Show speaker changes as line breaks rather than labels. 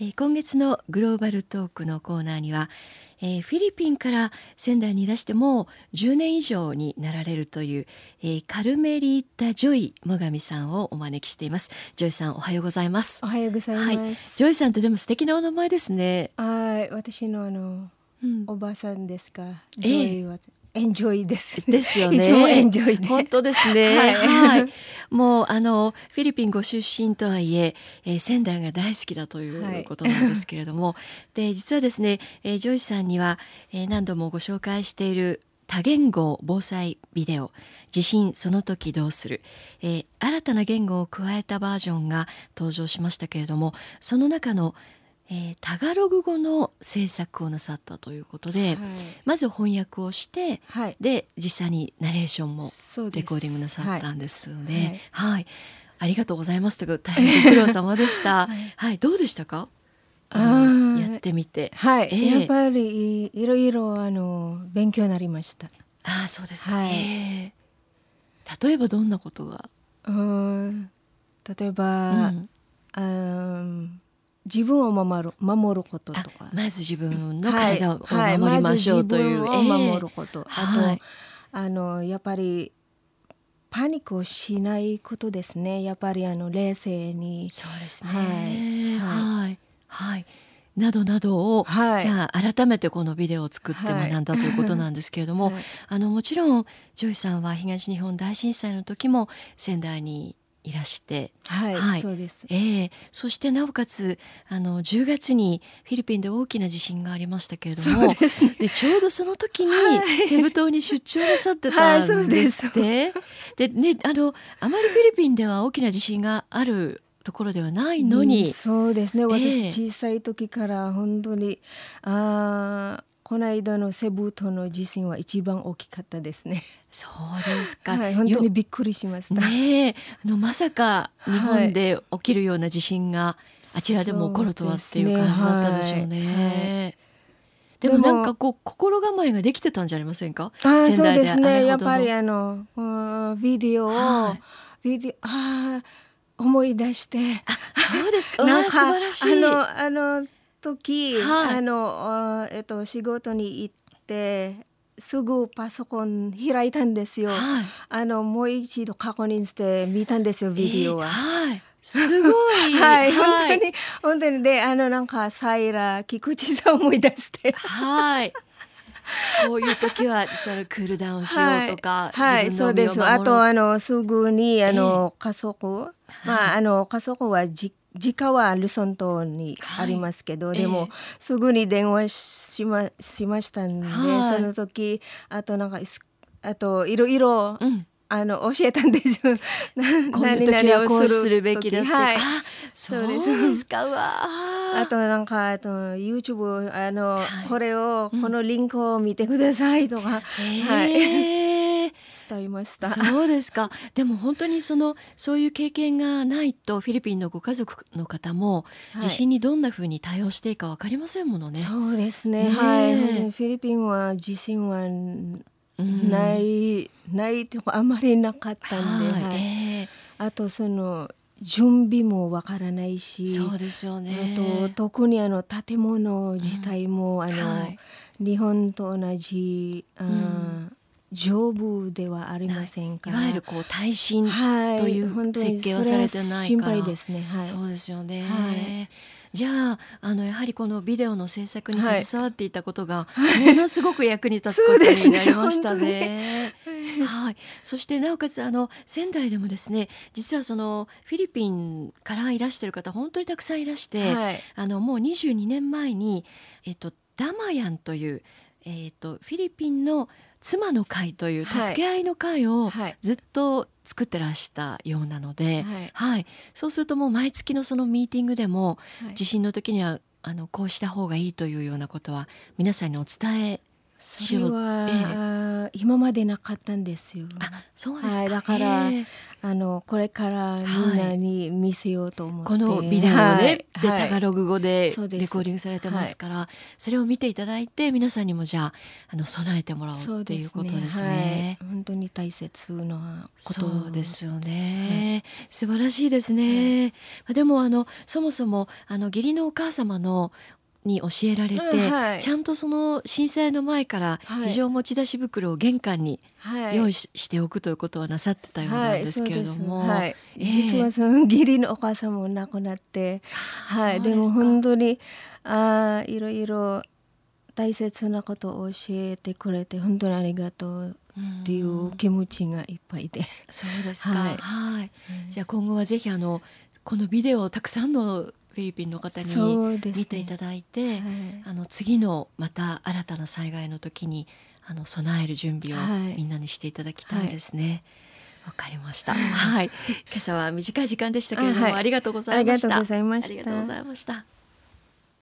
えー今月のグローバルトークのコーナーには、えーフィリピンから仙台にいらしてもう10年以上になられるという、えーカルメリータ・ジョイ・モガミさんをお招きしています。ジョイさんおはようございます。
おはようござい
はい。
ます。
ジョイさんってでも素敵なお名前ですね、
はい、私のあの
うん。
おばさんですか？
ええ。
ジョイはエンジョイです。
ですよね。
エンジョイで。
本当ですね。
はい
はい。もうあのフィリピンご出身とはいええー仙台が大好きだとい
はい
うことなんですけれども、で実はですね、えージョイさんには、えー何度もご紹介している多言語防災ビデオ「地震その時どうする」えー新たな言語を加えたバージョンが登場しましたけれどもその中の、えータガログ語の制作をなさったということで、
はい
まず翻訳をして
はい。
で実際にナレーションも。レコーディングなさった
はい
んですよね。はい、ありがとうございますとい大変ご苦労様でした。
はい
はい、どうでしたか？
あ
あの
ー
やってみて。
はい、
ええ
やっぱりいろいろあの勉強になりました。
ああ、そうですか。
はい
ええ例えばどんなことが？
うーん例え
う
ば、
ん
あー自分を守る守ること
あ
とか。
まず自分の
はい。
体を
はい。
守りましょうという。
まず自分を守る
え
こと、
はい
あとあのやっぱりパニックをしないことですね。やっぱりあの冷静に。
えそうですね。
はい。
はい、はい。などなどを、
はい。
じゃあ改めてこのビデオを作って
はい
学んだということなんですけれども、
はい。
あのもちろんジョイさんは東日本大震災の時も仙台にいらして、
はい、
はい。
そうです。
ええ。そしてなおかつあの10月にフィリピンで大きな地震がありましたけれども
そうですね。
でちょうどその時に
はい。
セブ島に出張なさってた
はいそうん
で
です。す
って。でねあのあまりフィリピンでは大きな地震があるところではないのに、
うんそうですね。
え
私
え
小さい時から本当に、あーこの間のセブ島の地震は一番大きかったですね
そうですか。
はい本当
よ
にびっくりしました、
ねえあのまさか日
はい
本で起きるような地震があちらでも起こるとはっていう感じだったでしょうね。
で
もなんかこう心構えができてたんじゃありませんか？
あそうですねやっぱりあのうんビデオを、
はい
ビデオあー思い出して
そうですか。素
なんか
晴らしい。
あのあの時、
はい
あのあえっと仕事に行ってすぐパソコン開いたんですよ。
はい。
あのもう一度確認して見たんですよビデオは。
えーはい。すご い。
はい、本当に本当にであのなんかサイラ菊池さん思い出して。
はい。こういう時はそのクールダウンしようとか、
はい、はい、
自
そうです。
分の身を守ろう
あとあのすぐにあの、家族、まああの家族はじ実家はルソン島にありますけど、
はい。
でも、
ええ。
すぐに電話しましましたんで、
はい。
その時あとなんかすあといろいろ、
うん。
あの教えたんですよ。な
こういう時はこうするべきだって。
時はい。
あ、そう
です。
か。うわあ。
あとなんかあと YouTube あの、
はい。
これを、
うん。
このリンクを見てくださいとか、はい。
ええ
伝えました。
そうですか。でも本当にそのそういう経験がないとフィリピンのご家族の方も
はい
地震にどんな風に対応していいかわかりませんものね。
そうですね。
ねえ
はい、本当にフィリピンは地震は
うん
ない、ないとこあまりなかったんで、
はい
はい
え
あとその準備もわからないし、
えそうですよね。
あと特にあの建物自体も、あの、
はい
日本と同じ、あー
ん
丈夫ではありませんから、
いわゆるこう耐震
はい、
という設計はされてないから
は心配ですね。はい。
そうですよね。
はい
じゃああのやはりこのビデオの制作に
はい
携わっていたことがものすごく役に立つことになりましたね。はい、そしてなおかつあの仙台でもですね実はそのフィリピンからいらしてる方本当にたくさんいらして、
はい。
あのもう22年前に、えっと、ダマヤンという、えっと、フィリピンの妻の会という
はい。
助け合いの会を
はい。
ずっと作ってらしたようなので、
はい。
はい、そうするともう毎月のそのミーティングでも
はい。
地震の時にはあのこうした方がいいというようなことは皆さんにお伝え
それは、今までなかったんですよ。
あそうですか、
はい、だからあのこれからみんなに見せようと思って、
このビデオをね、
はい。
で
はい。
タガログ語でレコーディングされてますから、それを見ていただいて皆さんにもじゃああの備えてもらおうっていうことですね。
はい、本当に大切なこと
ですよね、素晴らしいですね、まあでもあのそもそもあの義理のお母様のに教えられて、
うんはい。
ちゃんとその震災の前から
はい。
非常持ち出し袋を玄関に
はい。
用意し,、しておくということはなさってたようなんですけれども、
はいはい。
ええ。
実はその義理のお母さんも亡くなって、はい、でも本当にあーいろいろ大切なことを教えてくれて本当にありがとうっていう気持ちがいっぱいで、
そうですか。
はい。
はい。じゃあ今後はぜひあのこのビデオをたくさんのフィリピンの方に見ていただいて、
はい
あの次のまた新たな災害の時にあの備える準備を
はい
みんなにしていただきたいですね。わ、かりました。はい。今朝は短い時間でしたけれども、
あはい
ありがとうございました。
ありがとうございました
ありがとうございました。